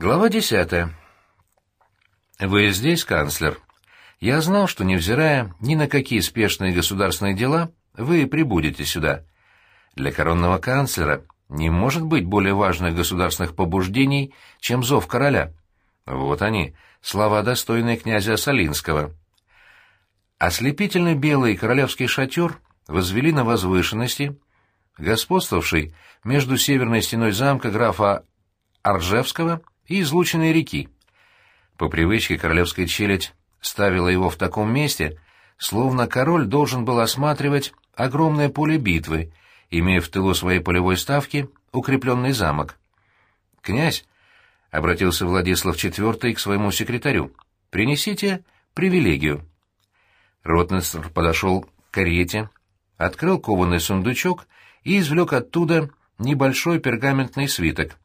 Глава десятая. «Вы здесь, канцлер? Я знал, что, невзирая ни на какие спешные государственные дела, вы прибудете сюда. Для коронного канцлера не может быть более важных государственных побуждений, чем зов короля. Вот они, слова достойные князя Солинского. Ослепительно белый королевский шатер возвели на возвышенности, господствовавший между северной стеной замка графа Аржевского и излученной реки. По привычке королевская челядь ставила его в таком месте, словно король должен был осматривать огромное поле битвы, имея в тылу своей полевой ставки укрепленный замок. «Князь», — обратился Владислав IV к своему секретарю, — «принесите привилегию». Ротмистр подошел к карете, открыл кованый сундучок и извлек оттуда небольшой пергаментный свиток.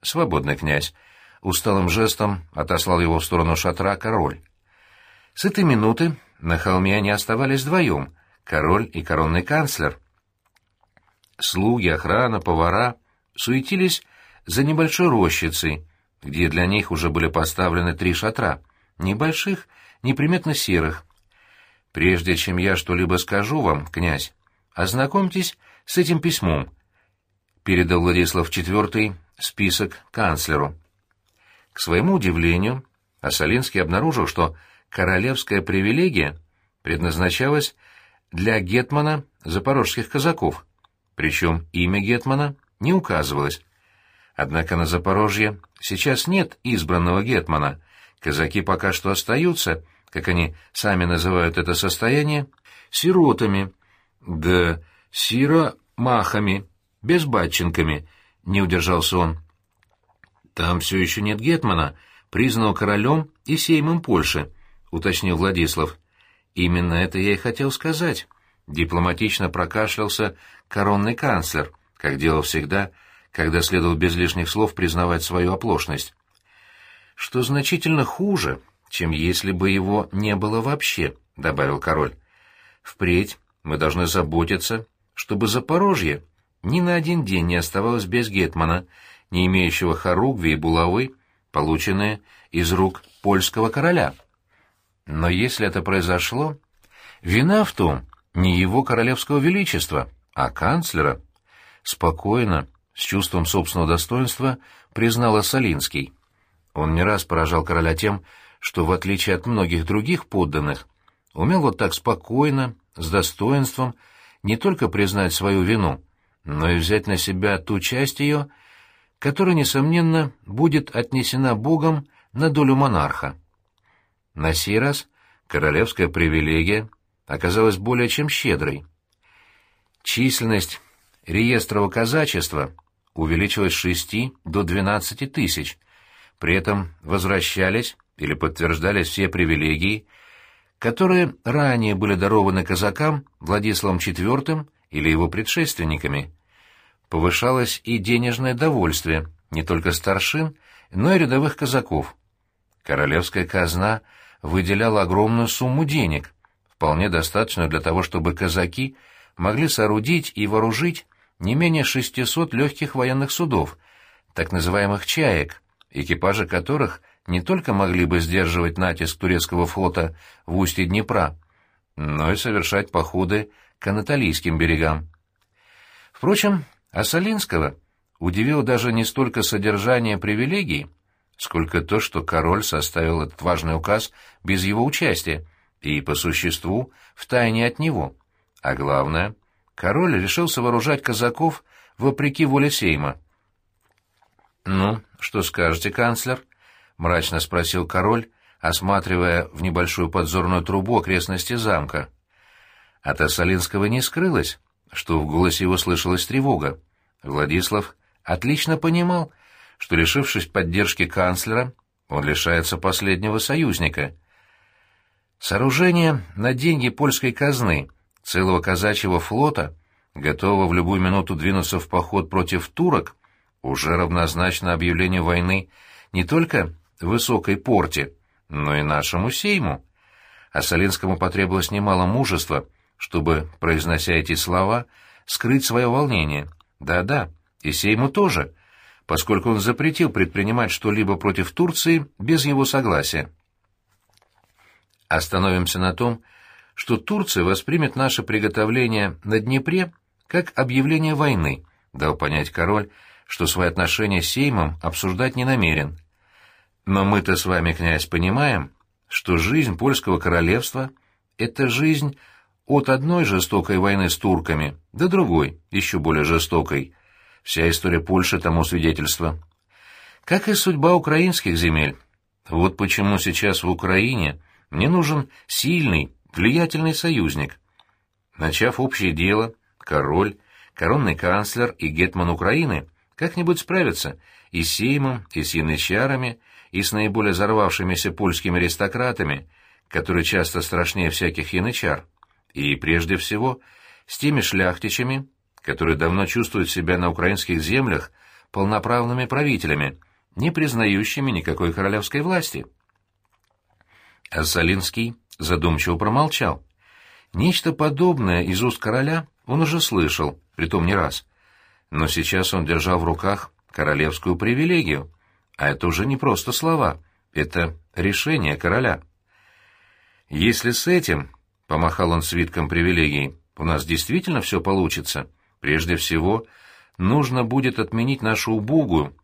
«Свободный князь», — усталым жестом отослал его в сторону шатра король. С этой минуты на холме они оставались вдвоем, король и коронный канцлер. Слуги, охрана, повара суетились за небольшой рощицей, где для них уже были поставлены три шатра, небольших, неприметно серых. «Прежде чем я что-либо скажу вам, князь, ознакомьтесь с этим письмом», — передал Владислав IV список канцлеру. К своему удивлению, Ассалинский обнаружил, что королевская привилегия предназначалась для гетмана запорожских казаков, причем имя гетмана не указывалось. Однако на Запорожье сейчас нет избранного гетмана, казаки пока что остаются, как они сами называют это состояние, сиротами, да сиромахами, безбатченками, не удержался он. Там все еще нет гетмана, признанного королем и сеймом Польши, уточнил Владислав. Именно это я и хотел сказать. Дипломатично прокашлялся коронный канцлер, как делал всегда, когда следовал без лишних слов признавать свою оплошность. Что значительно хуже, чем если бы его не было вообще, добавил король. Впредь мы должны заботиться, чтобы Запорожье ни на один день не оставалось без гетмана, не имеющего хоругви и булавы, полученные из рук польского короля. Но если это произошло, вина в том не его королевского величества, а канцлера. Спокойно, с чувством собственного достоинства, признала Солинский. Он не раз поражал короля тем, что, в отличие от многих других подданных, умел вот так спокойно, с достоинством, не только признать свою вину, но и взять на себя ту часть ее, которая, несомненно, будет отнесена Богом на долю монарха. На сей раз королевская привилегия оказалась более чем щедрой. Численность реестрового казачества увеличилась с 6 до 12 тысяч, при этом возвращались или подтверждались все привилегии, которые ранее были дарованы казакам Владиславом IV или его предшественниками. Повышалось и денежное довольствие не только старшин, но и рядовых казаков. Королевская казна выделяла огромную сумму денег, вполне достаточную для того, чтобы казаки могли соорудить и вооружить не менее 600 легких военных судов, так называемых «чаек», экипажи которых не только могли бы сдерживать натиск турецкого флота в устье Днепра, но и совершать походы к анатолийским берегам. Впрочем, Ассалинского удивило даже не столько содержание привилегий, сколько то, что король составил этот важный указ без его участия и, по существу, втайне от него. А главное, король решился вооружать казаков вопреки воле Сейма. «Ну, что скажете, канцлер?» — мрачно спросил король, осматривая в небольшую подзорную трубу окрестности замка. От Ассалинского не скрылось, что в голосе его слышалась тревога. Владислав отлично понимал, что, лишившись поддержки канцлера, он лишается последнего союзника. Сооружение на деньги польской казны целого казачьего флота, готового в любую минуту двинуться в поход против турок, уже равнозначно объявлению войны не только высокой порте, но и нашему сейму. А Солинскому потребовалось немало мужества, чтобы, произнося эти слова, скрыть свое волнение. Да-да, и сейму тоже — поскольку он запретил предпринимать что-либо против Турции без его согласия. Остановимся на том, что Турция воспримет наше приготовление на Днепре как объявление войны, дал понять король, что свои отношения с Сеймом обсуждать не намерен. Но мы-то с вами, князь, понимаем, что жизнь польского королевства — это жизнь от одной жестокой войны с турками до другой, еще более жестокой. Вся история Польши тому свидетельство. Как и судьба украинских земель. Вот почему сейчас в Украине мне нужен сильный, влиятельный союзник. Начав общее дело, король, коронный канцлер и гетман Украины как-нибудь справятся и с Сеймом, и с янычарами, и с наиболее взорвавшимися польскими аристократами, которые часто страшнее всяких янычар, и, прежде всего, с теми шляхтичами, которые давно чувствуют себя на украинских землях полноправными правителями, не признающими никакой королевской власти. А Солинский задумчиво промолчал. Нечто подобное из уст короля он уже слышал, притом не раз. Но сейчас он держал в руках королевскую привилегию, а это уже не просто слова, это решение короля. Если с этим, — помахал он свитком привилегий, — у нас действительно все получится, прежде всего, нужно будет отменить нашу убогую,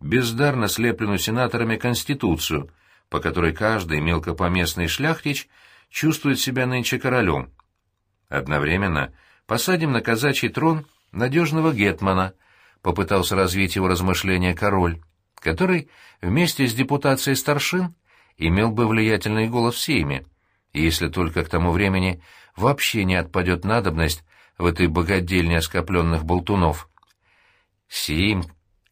бездарно слепленную сенаторами Конституцию, по которой каждый мелкопоместный шляхтич чувствует себя нынче королем. Одновременно посадим на казачий трон надежного гетмана, попытался развить его размышления король который вместе с депутацией старшин имел бы влиятельный голос в если только к тому времени вообще не отпадет надобность в этой богадельне оскопленных болтунов. Сейм,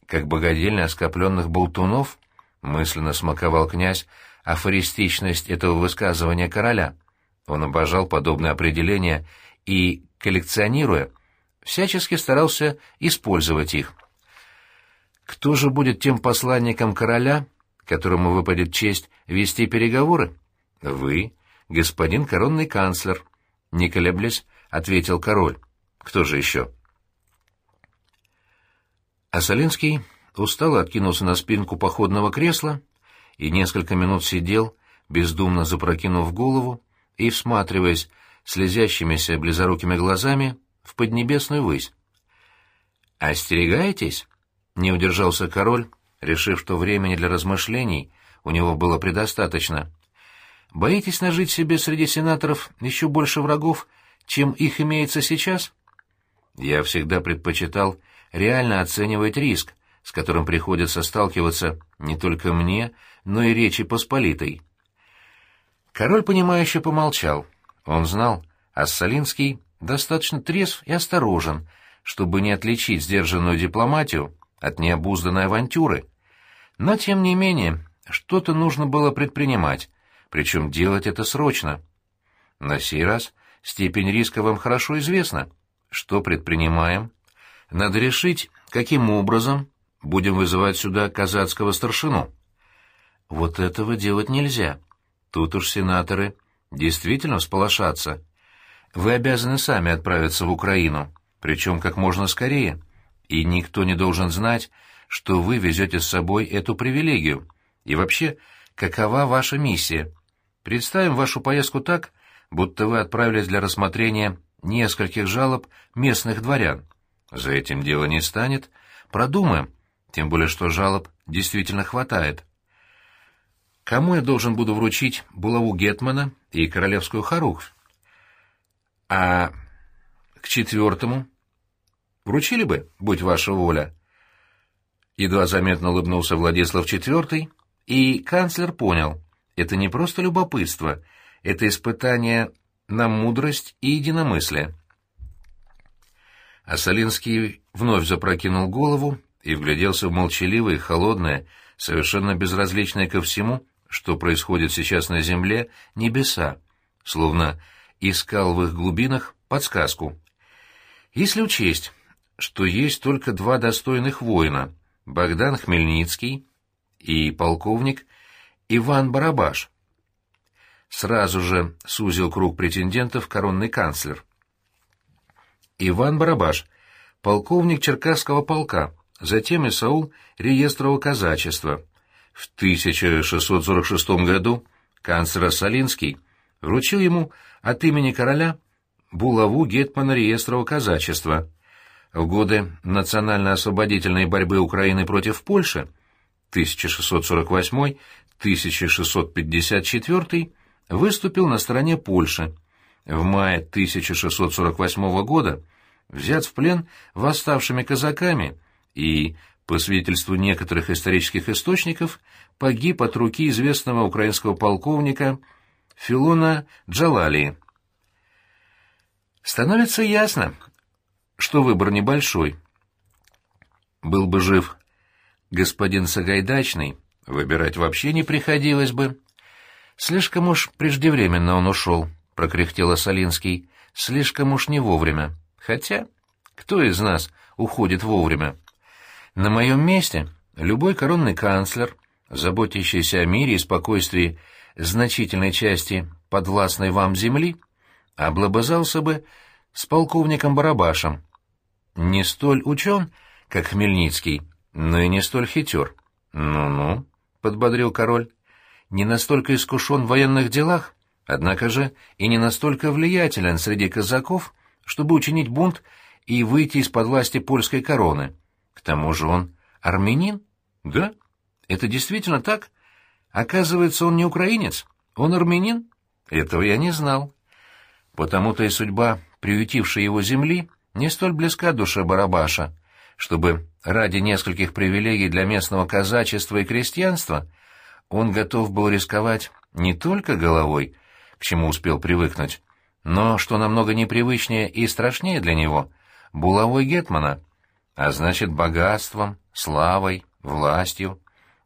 как богадельня оскопленных болтунов, мысленно смаковал князь афористичность этого высказывания короля. Он обожал подобные определения и, коллекционируя, всячески старался использовать их. Кто же будет тем посланником короля, которому выпадет честь вести переговоры? Вы, господин коронный канцлер, не колеблясь, ответил король. Кто же еще? Асалинский устало откинулся на спинку походного кресла и несколько минут сидел, бездумно запрокинув голову и всматриваясь слезящимися близорукими глазами в поднебесную высь. «Остерегаетесь?» Не удержался король, решив, что времени для размышлений у него было предостаточно. «Боитесь нажить себе среди сенаторов еще больше врагов, чем их имеется сейчас?» «Я всегда предпочитал реально оценивать риск, с которым приходится сталкиваться не только мне, но и Речи Посполитой». Король, понимающе помолчал. Он знал, Ассалинский достаточно трезв и осторожен, чтобы не отличить сдержанную дипломатию от необузданной авантюры. Но, тем не менее, что-то нужно было предпринимать, причем делать это срочно. На сей раз степень риска вам хорошо известна. Что предпринимаем? Надо решить, каким образом будем вызывать сюда казацкого старшину. Вот этого делать нельзя. Тут уж сенаторы действительно всполошатся. Вы обязаны сами отправиться в Украину, причем как можно скорее и никто не должен знать, что вы везете с собой эту привилегию. И вообще, какова ваша миссия? Представим вашу поездку так, будто вы отправились для рассмотрения нескольких жалоб местных дворян. За этим дело не станет. Продумаем, тем более что жалоб действительно хватает. Кому я должен буду вручить булаву Гетмана и королевскую хоруквь? А к четвертому Вручили бы, будь ваша воля?» Едва заметно улыбнулся Владислав IV, и канцлер понял, это не просто любопытство, это испытание на мудрость и единомыслие. Асалинский вновь запрокинул голову и вгляделся в молчаливое, холодное, совершенно безразличное ко всему, что происходит сейчас на земле, небеса, словно искал в их глубинах подсказку. Если учесть, что есть только два достойных воина — Богдан Хмельницкий и полковник Иван Барабаш. Сразу же сузил круг претендентов коронный канцлер. Иван Барабаш, полковник Черкасского полка, затем Исаул реестрового казачества. В 1646 году канцлер Солинский вручил ему от имени короля булаву гетмана реестрового казачества. В годы национально-освободительной борьбы Украины против Польши 1648-1654 выступил на стороне Польши. В мае 1648 года взят в плен восставшими казаками и, по свидетельству некоторых исторических источников, погиб от руки известного украинского полковника Филона Джалалии. Становится ясно, что выбор небольшой. Был бы жив господин Сагайдачный, выбирать вообще не приходилось бы. Слишком уж преждевременно он ушел, — прокряхтел Солинский. Слишком уж не вовремя. Хотя, кто из нас уходит вовремя? На моем месте любой коронный канцлер, заботящийся о мире и спокойствии значительной части подвластной вам земли, облобызался бы с полковником Барабашем. Не столь учен, как Хмельницкий, но и не столь хитер. «Ну-ну», — подбодрил король, — «не настолько искушен в военных делах, однако же и не настолько влиятелен среди казаков, чтобы учинить бунт и выйти из-под власти польской короны. К тому же он армянин? Да, это действительно так. Оказывается, он не украинец, он армянин? Этого я не знал. Потому-то и судьба, приютившей его земли, не столь близка душе Барабаша, чтобы ради нескольких привилегий для местного казачества и крестьянства он готов был рисковать не только головой, к чему успел привыкнуть, но, что намного непривычнее и страшнее для него, булавой Гетмана, а значит богатством, славой, властью.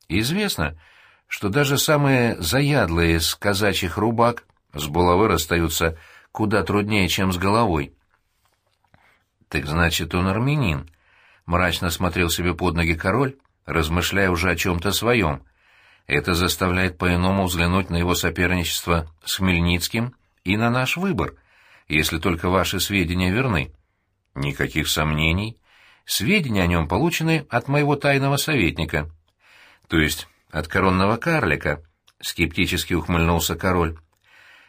Известно, что даже самые заядлые из казачьих рубак с булавы расстаются куда труднее, чем с головой. Так значит, он армянин. Мрачно смотрел себе под ноги король, размышляя уже о чем-то своем. Это заставляет по-иному взглянуть на его соперничество с Хмельницким и на наш выбор, если только ваши сведения верны. Никаких сомнений. Сведения о нем получены от моего тайного советника. То есть от коронного карлика, — скептически ухмыльнулся король.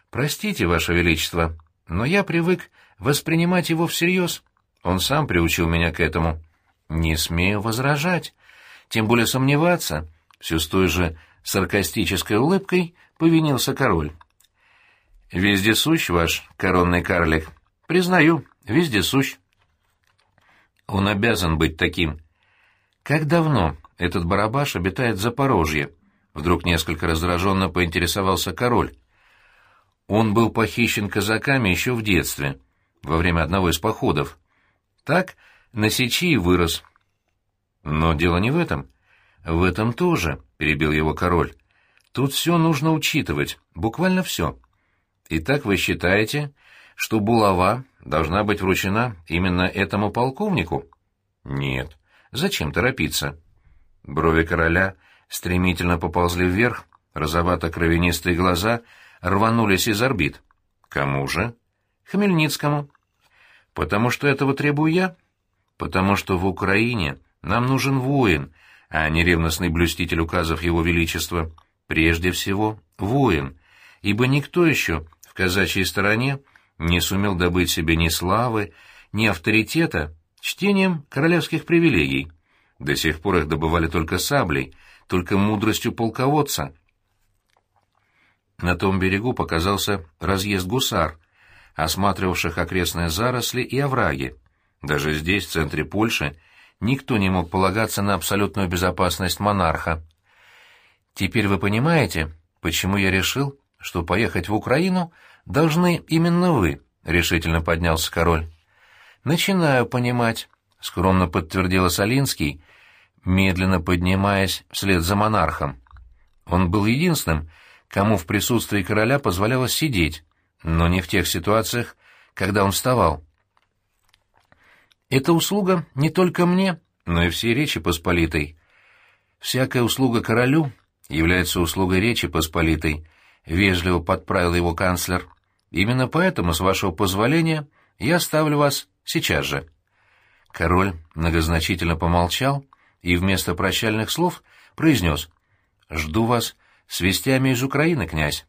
Простите, ваше величество, но я привык воспринимать его всерьез. Он сам приучил меня к этому. Не смею возражать, тем более сомневаться. Все с той же саркастической улыбкой повинился король. «Вездесущ ваш коронный карлик. Признаю, вездесущ». Он обязан быть таким. Как давно этот барабаш обитает в Запорожье? Вдруг несколько раздраженно поинтересовался король. Он был похищен казаками еще в детстве, во время одного из походов. Так на сечи и вырос. Но дело не в этом. В этом тоже, — перебил его король. Тут все нужно учитывать, буквально все. Итак, вы считаете, что булава должна быть вручена именно этому полковнику? Нет. Зачем торопиться? Брови короля стремительно поползли вверх, розовато-кровянистые глаза рванулись из орбит. Кому же? Хмельницкому. Потому что этого требую я? Потому что в Украине нам нужен воин, а не ревностный блюститель указов его величества. Прежде всего, воин, ибо никто еще в казачьей стороне не сумел добыть себе ни славы, ни авторитета чтением королевских привилегий. До сих пор их добывали только саблей, только мудростью полководца. На том берегу показался разъезд гусар, осматривавших окрестные заросли и овраги. Даже здесь, в центре Польши, никто не мог полагаться на абсолютную безопасность монарха. Теперь вы понимаете, почему я решил, что поехать в Украину должны именно вы, — решительно поднялся король. Начинаю понимать, — скромно подтвердила Солинский, медленно поднимаясь вслед за монархом. Он был единственным, кому в присутствии короля позволялось сидеть, но не в тех ситуациях, когда он вставал. Это услуга не только мне, но и всей Речи Посполитой. Всякая услуга королю является услугой Речи Посполитой, вежливо подправил его канцлер. Именно поэтому, с вашего позволения, я оставлю вас сейчас же. Король многозначительно помолчал, и вместо прощальных слов произнес «Жду вас с вестями из Украины, князь».